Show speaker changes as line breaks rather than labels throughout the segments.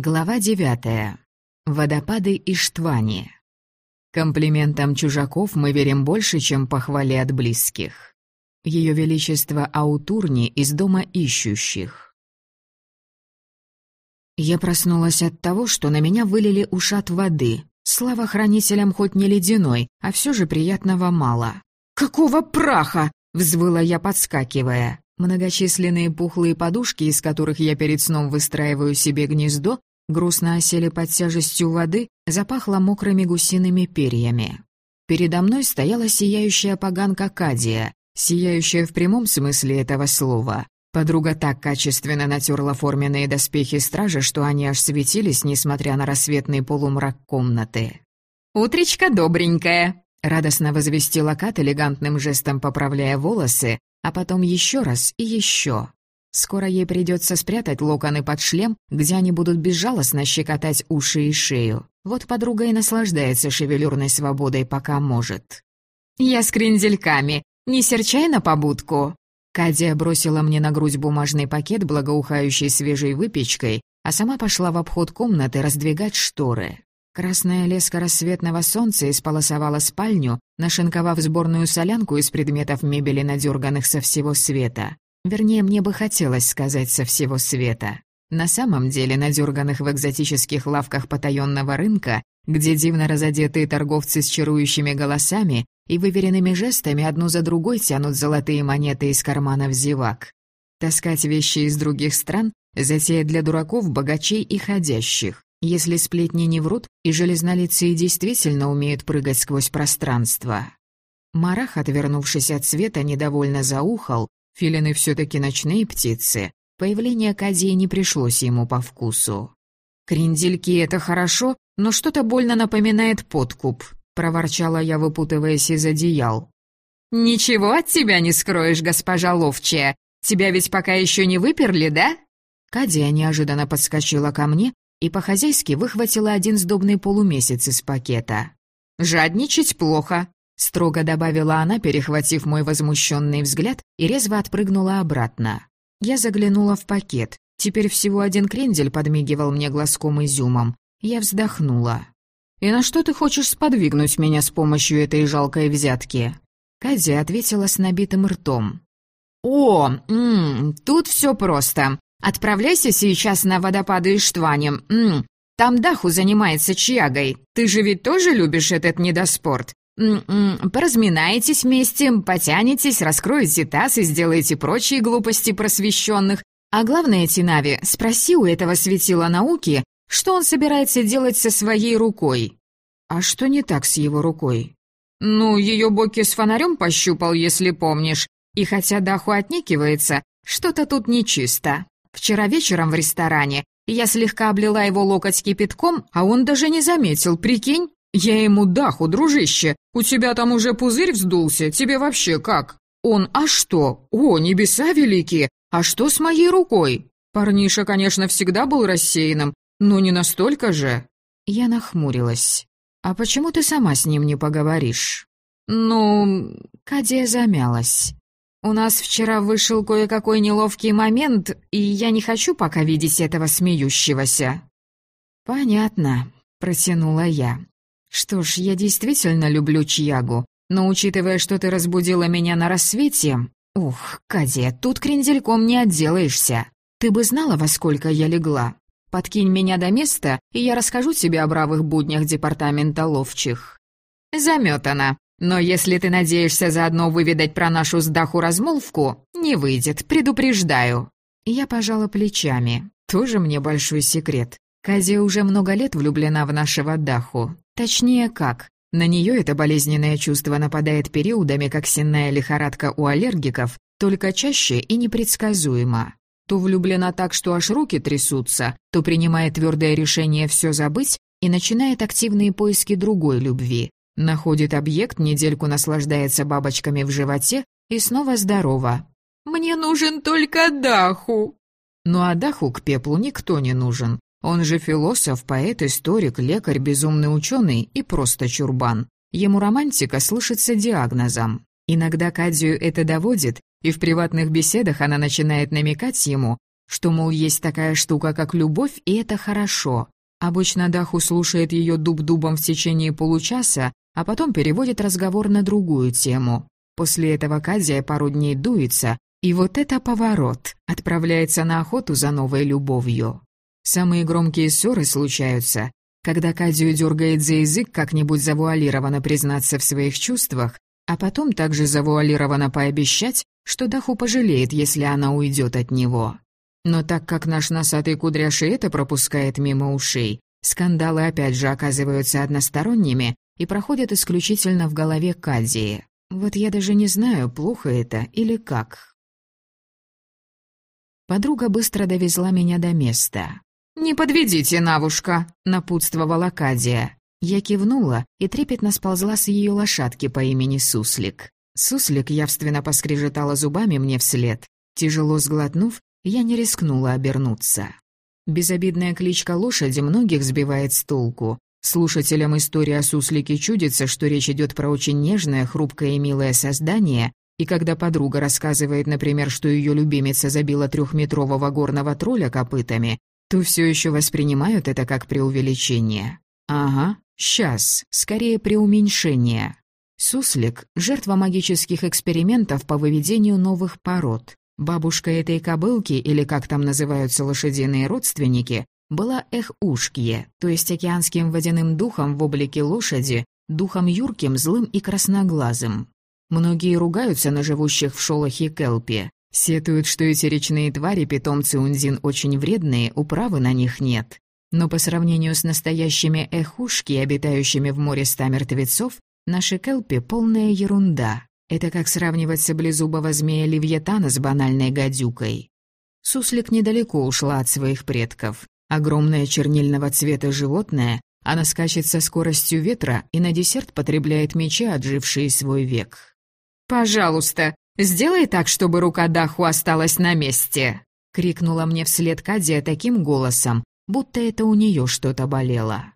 Глава девятая. Водопады Иштвани. Комплиментам чужаков мы верим больше, чем похвале от близких. Ее Величество Аутурни из Дома Ищущих. Я проснулась от того, что на меня вылили ушат воды. Слава хранителям хоть не ледяной, а все же приятного мало. «Какого праха?» — взвыла я, подскакивая. Многочисленные пухлые подушки, из которых я перед сном выстраиваю себе гнездо, грустно осели под тяжестью воды, запахло мокрыми гусиными перьями. Передо мной стояла сияющая поганка Кадия, сияющая в прямом смысле этого слова. Подруга так качественно натерла форменные доспехи стража, что они аж светились, несмотря на рассветный полумрак комнаты. «Утречка добренькая!» — радостно возвестила Кат, элегантным жестом поправляя волосы, а потом еще раз и еще. Скоро ей придется спрятать локоны под шлем, где они будут безжалостно щекотать уши и шею. Вот подруга и наслаждается шевелюрной свободой, пока может. «Я с крендельками. Не серчай на побудку!» Кадия бросила мне на грудь бумажный пакет, благоухающий свежей выпечкой, а сама пошла в обход комнаты раздвигать шторы. Красная леска рассветного солнца исполосовала спальню, нашинковав сборную солянку из предметов мебели, надерганных со всего света. Вернее, мне бы хотелось сказать со всего света. На самом деле, надерганных в экзотических лавках потаенного рынка, где дивно разодетые торговцы с чарующими голосами и выверенными жестами одну за другой тянут золотые монеты из карманов зевак. Таскать вещи из других стран — затея для дураков, богачей и ходящих. Если сплетни не врут, и железнолицые действительно умеют прыгать сквозь пространство. Марах, отвернувшись от света, недовольно заухал, Филины все-таки ночные птицы. Появление Кадии не пришлось ему по вкусу. «Крендельки — это хорошо, но что-то больно напоминает подкуп», — проворчала я, выпутываясь из одеял. «Ничего от тебя не скроешь, госпожа Ловчая. Тебя ведь пока еще не выперли, да?» Кадия неожиданно подскочила ко мне и по-хозяйски выхватила один сдобный полумесяц из пакета. «Жадничать плохо. Строго добавила она, перехватив мой возмущенный взгляд, и резво отпрыгнула обратно. Я заглянула в пакет. Теперь всего один крендель подмигивал мне глазком изюмом. Я вздохнула. «И на что ты хочешь сподвигнуть меня с помощью этой жалкой взятки?» Кадя ответила с набитым ртом. «О, м -м, тут все просто. Отправляйся сейчас на водопады Иштвани. М -м, там Даху занимается чьягой. Ты же ведь тоже любишь этот недоспорт? Поразминаетесь вместе, потянетесь, раскроете таз и сделаете прочие глупости просвещенных. А главное, Тинави, спроси у этого светила науки, что он собирается делать со своей рукой. А что не так с его рукой? Ну, ее Боки с фонарем пощупал, если помнишь. И хотя Даху отнекивается, что-то тут нечисто. Вчера вечером в ресторане я слегка облила его локоть кипятком, а он даже не заметил, прикинь? «Я ему даху, дружище, у тебя там уже пузырь вздулся, тебе вообще как?» «Он, а что? О, небеса великие! А что с моей рукой?» Парниша, конечно, всегда был рассеянным, но не настолько же. Я нахмурилась. «А почему ты сама с ним не поговоришь?» «Ну...» Кадия замялась. «У нас вчера вышел кое-какой неловкий момент, и я не хочу пока видеть этого смеющегося». «Понятно», — протянула я. «Что ж, я действительно люблю Чьягу, но учитывая, что ты разбудила меня на рассвете... Ух, Кадия, тут крендельком не отделаешься. Ты бы знала, во сколько я легла. Подкинь меня до места, и я расскажу тебе о бравых буднях департамента ловчих». «Замётано. Но если ты надеешься заодно выведать про нашу с Даху размолвку, не выйдет, предупреждаю». Я пожала плечами. Тоже мне большой секрет. Казия уже много лет влюблена в нашего Даху. Точнее, как. На нее это болезненное чувство нападает периодами, как сенная лихорадка у аллергиков, только чаще и непредсказуемо. То влюблена так, что аж руки трясутся, то принимает твердое решение все забыть и начинает активные поиски другой любви. Находит объект, недельку наслаждается бабочками в животе и снова здорова. «Мне нужен только Даху!» Ну а Даху к пеплу никто не нужен. Он же философ, поэт, историк, лекарь, безумный ученый и просто чурбан. Ему романтика слышится диагнозом. Иногда Кадию это доводит, и в приватных беседах она начинает намекать ему, что, мол, есть такая штука, как любовь, и это хорошо. Обычно Даху слушает ее дуб-дубом в течение получаса, а потом переводит разговор на другую тему. После этого Кадия пару дней дуется, и вот это поворот, отправляется на охоту за новой любовью. Самые громкие ссоры случаются, когда Кадию дергает за язык как-нибудь завуалированно признаться в своих чувствах, а потом также завуалированно пообещать, что Даху пожалеет, если она уйдет от него. Но так как наш носатый кудряш это пропускает мимо ушей, скандалы опять же оказываются односторонними и проходят исключительно в голове Кадии. Вот я даже не знаю, плохо это или как. Подруга быстро довезла меня до места. «Не подведите, Навушка!» — напутствовала Кадия. Я кивнула и трепетно сползла с ее лошадки по имени Суслик. Суслик явственно поскрежетала зубами мне вслед. Тяжело сглотнув, я не рискнула обернуться. Безобидная кличка лошади многих сбивает с толку. Слушателям истории о суслике чудится, что речь идет про очень нежное, хрупкое и милое создание, и когда подруга рассказывает, например, что ее любимица забила трехметрового горного тролля копытами, то все еще воспринимают это как преувеличение. Ага, сейчас, скорее преуменьшение. Суслик – жертва магических экспериментов по выведению новых пород. Бабушка этой кобылки, или как там называются лошадиные родственники, была Эхушкье, то есть океанским водяным духом в облике лошади, духом юрким, злым и красноглазым. Многие ругаются на живущих в шолохе Келпи. Сетуют, что эти речные твари, питомцы Унзин, очень вредные, управы на них нет. Но по сравнению с настоящими эхушки, обитающими в море ста мертвецов, наши Келпи — полная ерунда. Это как сравнивать саблезубого змея Левьетана с банальной гадюкой. Суслик недалеко ушла от своих предков. Огромное чернильного цвета животное, она скачет со скоростью ветра и на десерт потребляет мечи, отжившие свой век. «Пожалуйста, сделай так, чтобы рука Даху осталась на месте!» — крикнула мне вслед Кадия таким голосом, будто это у нее что-то болело.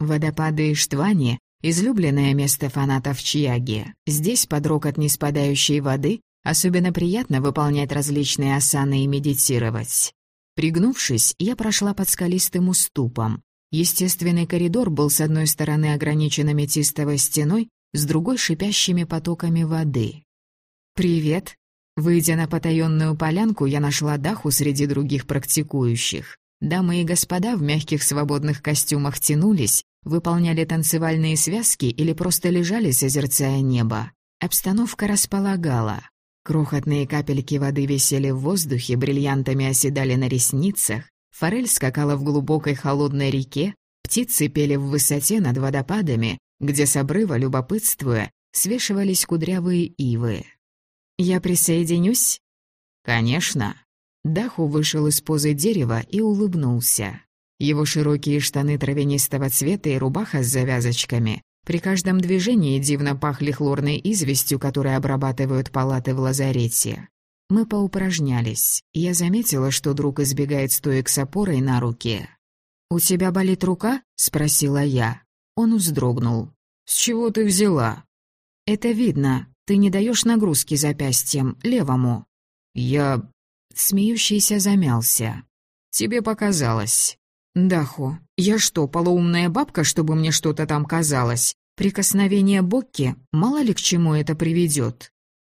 Водопады Иштвани Излюбленное место фанатов Чьяги. Здесь, под рокот неспадающей воды, особенно приятно выполнять различные асаны и медитировать. Пригнувшись, я прошла под скалистым уступом. Естественный коридор был с одной стороны ограничен аметистовой стеной, с другой — шипящими потоками воды. «Привет!» Выйдя на потаённую полянку, я нашла Даху среди других практикующих. Дамы и господа в мягких свободных костюмах тянулись, выполняли танцевальные связки или просто лежали, созерцая небо. Обстановка располагала. Крохотные капельки воды висели в воздухе, бриллиантами оседали на ресницах, форель скакала в глубокой холодной реке, птицы пели в высоте над водопадами, где с обрыва, любопытствуя, свешивались кудрявые ивы. «Я присоединюсь?» «Конечно». Даху вышел из позы дерева и улыбнулся. Его широкие штаны травянистого цвета и рубаха с завязочками при каждом движении дивно пахли хлорной известью, которой обрабатывают палаты в лазарете. Мы поупражнялись. Я заметила, что друг избегает стоек с опорой на руке. «У тебя болит рука?» — спросила я. Он вздрогнул. «С чего ты взяла?» «Это видно. Ты не даешь нагрузки запястьем, левому». «Я...» Смеющийся замялся. «Тебе показалось». «Даху, я что, полоумная бабка, чтобы мне что-то там казалось? Прикосновение Бокки, мало ли к чему это приведет?»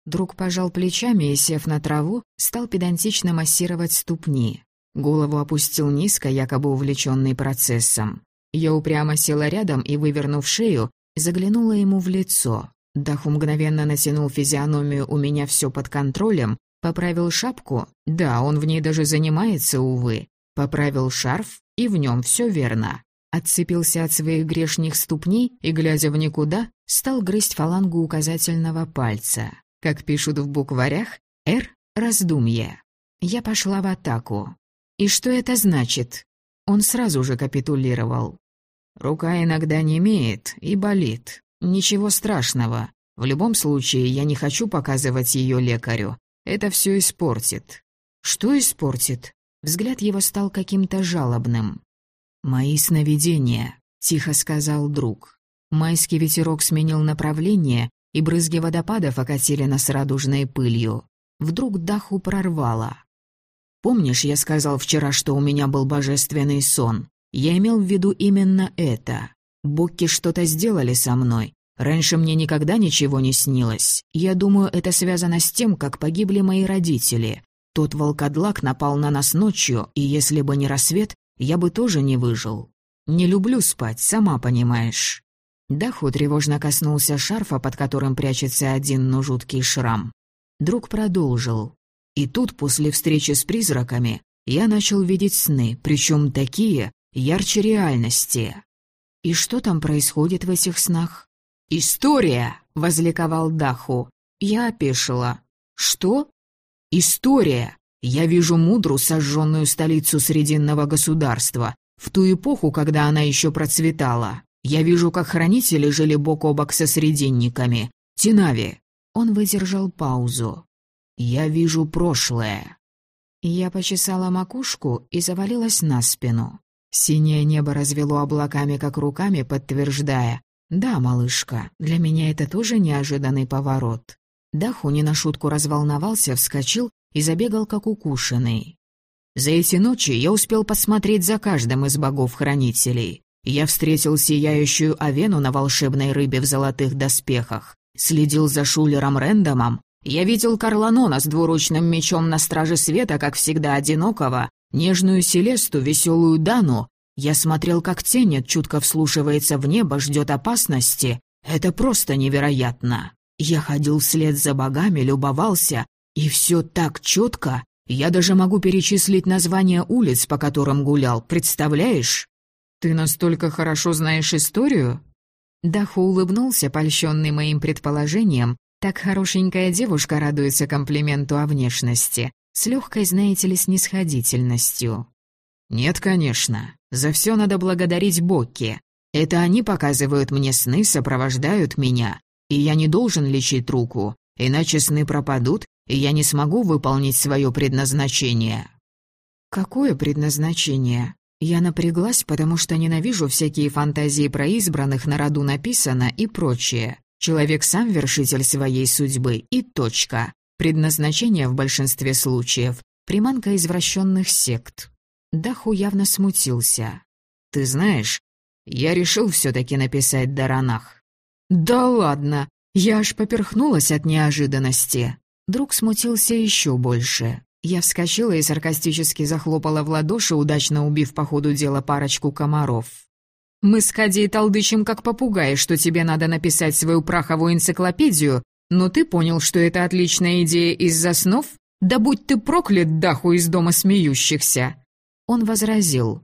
Друг пожал плечами и, сев на траву, стал педантично массировать ступни. Голову опустил низко, якобы увлеченный процессом. Я упрямо села рядом и, вывернув шею, заглянула ему в лицо. Даху мгновенно натянул физиономию «у меня все под контролем», поправил шапку, да, он в ней даже занимается, увы, поправил шарф, и в нем все верно. Отцепился от своих грешних ступней и, глядя в никуда, стал грызть фалангу указательного пальца. Как пишут в букварях, «Р» — раздумье. Я пошла в атаку. И что это значит? Он сразу же капитулировал. Рука иногда не имеет и болит. Ничего страшного. В любом случае, я не хочу показывать ее лекарю. Это все испортит. Что испортит? Взгляд его стал каким-то жалобным. «Мои сновидения», — тихо сказал друг. Майский ветерок сменил направление, и брызги водопадов окатили нас радужной пылью. Вдруг Даху прорвало. «Помнишь, я сказал вчера, что у меня был божественный сон? Я имел в виду именно это. Бокки что-то сделали со мной. Раньше мне никогда ничего не снилось. Я думаю, это связано с тем, как погибли мои родители. Тот волкодлак напал на нас ночью, и если бы не рассвет, я бы тоже не выжил. Не люблю спать, сама понимаешь». Даху тревожно коснулся шарфа, под которым прячется один, но жуткий шрам. Друг продолжил. И тут, после встречи с призраками, я начал видеть сны, причем такие, ярче реальности. И что там происходит в этих снах? «История!» — возликовал Даху. Я опешила. «Что?» «История! Я вижу Мудру, сожженную столицу Срединного государства, в ту эпоху, когда она еще процветала. Я вижу, как хранители жили бок о бок со Срединниками. Тинави, он выдержал паузу. «Я вижу прошлое». Я почесала макушку и завалилась на спину. Синее небо развело облаками, как руками, подтверждая. «Да, малышка, для меня это тоже неожиданный поворот». Даху не на шутку разволновался, вскочил и забегал, как укушенный. «За эти ночи я успел посмотреть за каждым из богов-хранителей. Я встретил сияющую Авену на волшебной рыбе в золотых доспехах, Следил за Шулером Рэндомом. Я видел Карланона с двуручным мечом на страже света, как всегда одинокого, нежную Селесту, веселую Дану. Я смотрел, как Тенет чутко вслушивается в небо, ждет опасности. Это просто невероятно. Я ходил вслед за богами, любовался, и все так четко. Я даже могу перечислить названия улиц, по которым гулял, представляешь? Ты настолько хорошо знаешь историю? Даху улыбнулся, польщенный моим предположением. Так хорошенькая девушка радуется комплименту о внешности. С легкой, знаете ли, снисходительностью. «Нет, конечно. За все надо благодарить Бокки. Это они показывают мне сны, сопровождают меня. И я не должен лечить руку, иначе сны пропадут, и я не смогу выполнить свое предназначение». «Какое предназначение?» Я напряглась, потому что ненавижу всякие фантазии про избранных, на роду написано и прочее. Человек сам вершитель своей судьбы и точка. Предназначение в большинстве случаев — приманка извращенных сект. Даху явно смутился. «Ты знаешь, я решил все-таки написать Даранах». «Да ладно!» Я аж поперхнулась от неожиданности. Друг смутился еще больше. Я вскочила и саркастически захлопала в ладоши, удачно убив по ходу дела парочку комаров. «Мы с Кадей толдычим как попугаи, что тебе надо написать свою праховую энциклопедию, но ты понял, что это отличная идея из-за снов? Да будь ты проклят, даху из дома смеющихся!» Он возразил.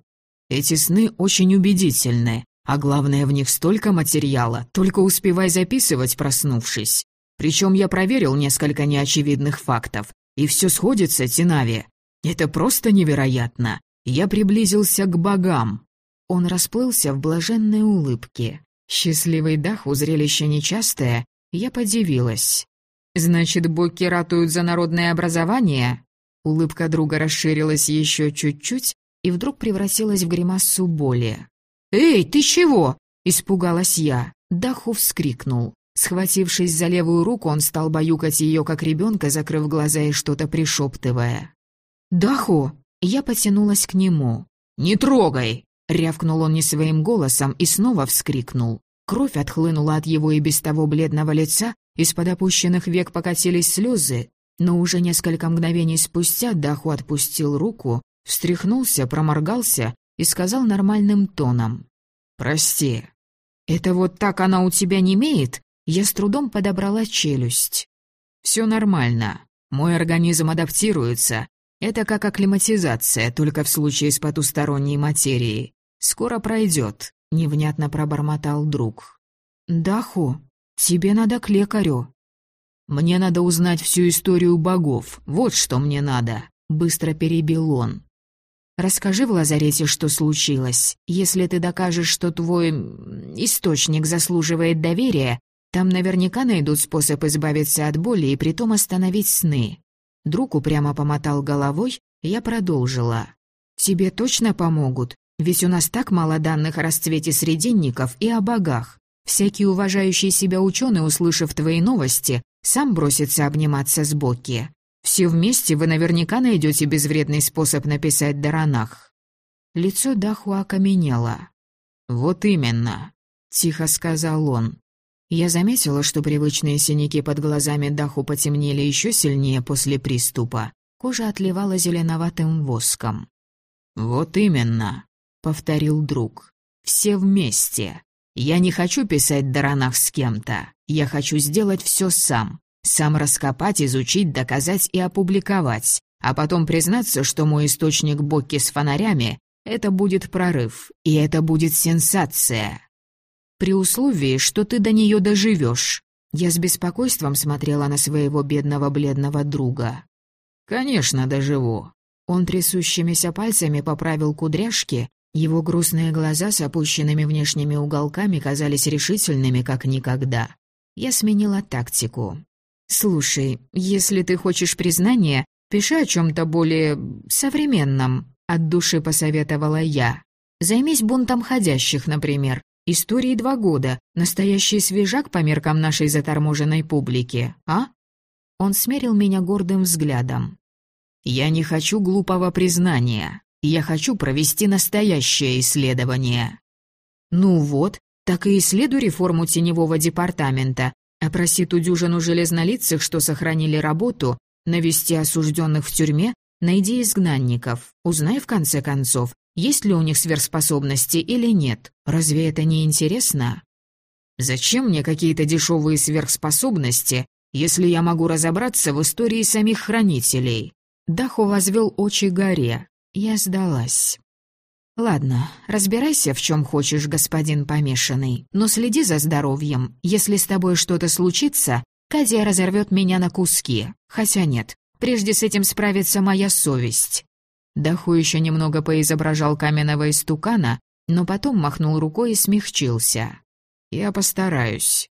«Эти сны очень убедительны, а главное, в них столько материала, только успевай записывать, проснувшись. Причем я проверил несколько неочевидных фактов. И все сходится, Тинави. Это просто невероятно. Я приблизился к богам. Он расплылся в блаженной улыбке. Счастливый дах у зрелища нечастое, я подивилась. «Значит, боги ратуют за народное образование?» Улыбка друга расширилась еще чуть-чуть и вдруг превратилась в гримасу боли. «Эй, ты чего?» — испугалась я. Даху вскрикнул. Схватившись за левую руку, он стал баюкать ее, как ребенка, закрыв глаза и что-то пришептывая. «Даху!» Я потянулась к нему. «Не трогай!» — рявкнул он не своим голосом и снова вскрикнул. Кровь отхлынула от его и без того бледного лица, из-под опущенных век покатились слезы, но уже несколько мгновений спустя Даху отпустил руку, встряхнулся, проморгался и сказал нормальным тоном. «Прости». «Это вот так она у тебя не имеет?» Я с трудом подобрала челюсть. «Все нормально. Мой организм адаптируется. Это как акклиматизация, только в случае с потусторонней материей. Скоро пройдет», — невнятно пробормотал друг. «Даху, тебе надо к лекарю». «Мне надо узнать всю историю богов. Вот что мне надо», — быстро перебил он. «Расскажи в лазарете, что случилось. Если ты докажешь, что твой источник заслуживает доверия, там наверняка найдут способ избавиться от боли и притом остановить сны. Друг упрямо помотал головой, я продолжила. «Тебе точно помогут? Ведь у нас так мало данных о расцвете срединников и о богах. Всякий уважающий себя ученый, услышав твои новости, сам бросится обниматься с Боки. Все вместе вы наверняка найдете безвредный способ написать Даранах». Лицо Даху окаменело. «Вот именно», — тихо сказал он. Я заметила, что привычные синяки под глазами Даху потемнели еще сильнее после приступа. Кожа отливала зеленоватым воском. «Вот именно», — повторил друг. «Все вместе. Я не хочу писать Даранах с кем-то. Я хочу сделать все сам. Сам раскопать, изучить, доказать и опубликовать. А потом признаться, что мой источник Бокки с фонарями — это будет прорыв, и это будет сенсация. При условии, что ты до нее доживешь. Я с беспокойством смотрела на своего бедного бледного друга. «Конечно, доживу». Он трясущимися пальцами поправил кудряшки, его грустные глаза с опущенными внешними уголками казались решительными, как никогда. Я сменила тактику. «Слушай, если ты хочешь признания, пиши о чем-то более... современном», — от души посоветовала я. «Займись бунтом ходящих, например. Истории два года, настоящий свежак по меркам нашей заторможенной публики, а?» Он смерил меня гордым взглядом. «Я не хочу глупого признания. Я хочу провести настоящее исследование». «Ну вот, так и исследуй реформу теневого департамента. Опроси ту дюжину железнолицых, что сохранили работу, навести осужденных в тюрьме, найди изгнанников. Узнай, в конце концов, есть ли у них сверхспособности или нет. Разве это не интересно? Зачем мне какие-то дешевые сверхспособности, если я могу разобраться в истории самих хранителей? Даху возвел очи горе. Я сдалась. «Ладно, разбирайся, в чем хочешь, господин помешанный, но следи за здоровьем. Если с тобой что-то случится, Кадия разорвет меня на куски. Хотя нет, прежде с этим справится моя совесть». Даху еще немного поизображал каменного истукана, но потом махнул рукой и смягчился. «Я постараюсь».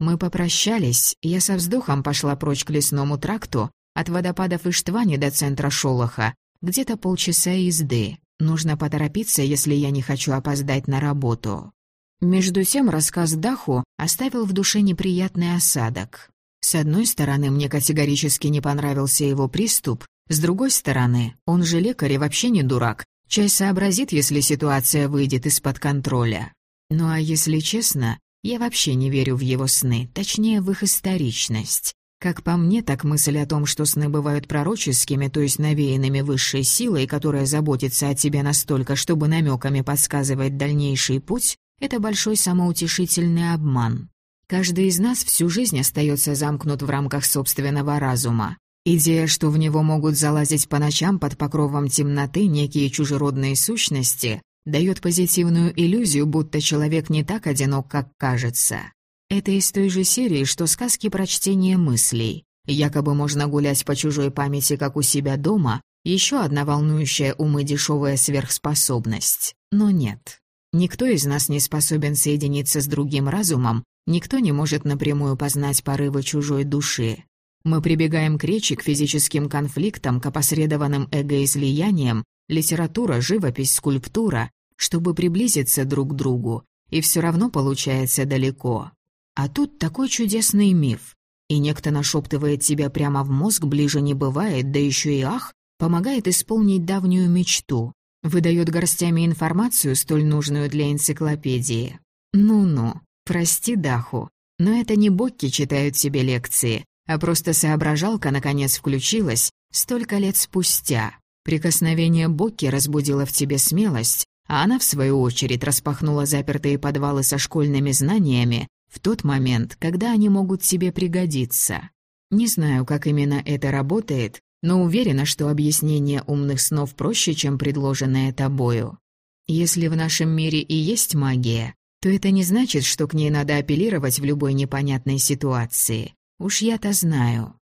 Мы попрощались, я со вздохом пошла прочь к лесному тракту, от водопадов Иштвани до центра Шолоха, где-то полчаса езды. Нужно поторопиться, если я не хочу опоздать на работу. Между тем рассказ Даху оставил в душе неприятный осадок. С одной стороны, мне категорически не понравился его приступ, с другой стороны, он же лекарь и вообще не дурак, часть сообразит, если ситуация выйдет из-под контроля. Ну а если честно, я вообще не верю в его сны, точнее, в их историчность. Как по мне, так мысль о том, что сны бывают пророческими, то есть навеянными высшей силой, которая заботится о тебе настолько, чтобы намеками подсказывать дальнейший путь, это большой самоутешительный обман. Каждый из нас всю жизнь остается замкнут в рамках собственного разума. Идея, что в него могут залазить по ночам под покровом темноты некие чужеродные сущности, дает позитивную иллюзию, будто человек не так одинок, как кажется. Это из той же серии, что сказки про чтение мыслей. Якобы можно гулять по чужой памяти, как у себя дома, еще одна волнующая умы дешевая сверхспособность. Но нет. Никто из нас не способен соединиться с другим разумом, никто не может напрямую познать порывы чужой души. Мы прибегаем к речи, к физическим конфликтам, к опосредованным эгоизлияниям, литература, живопись, скульптура, чтобы приблизиться друг к другу, и все равно получается далеко. А тут такой чудесный миф. И некто нашептывает тебя прямо в мозг, ближе не бывает, да еще и ах, помогает исполнить давнюю мечту. Выдает горстями информацию, столь нужную для энциклопедии. Ну-ну, прости, Даху, но это не Бокки читают себе лекции, а просто соображалка наконец включилась столько лет спустя. Прикосновение Бокки разбудило в тебе смелость, а она, в свою очередь, распахнула запертые подвалы со школьными знаниями, в тот момент, когда они могут тебе пригодиться. Не знаю, как именно это работает, но уверена, что объяснение умных снов проще, чем предложенное тобою. Если в нашем мире и есть магия, то это не значит, что к ней надо апеллировать в любой непонятной ситуации. Уж я-то знаю.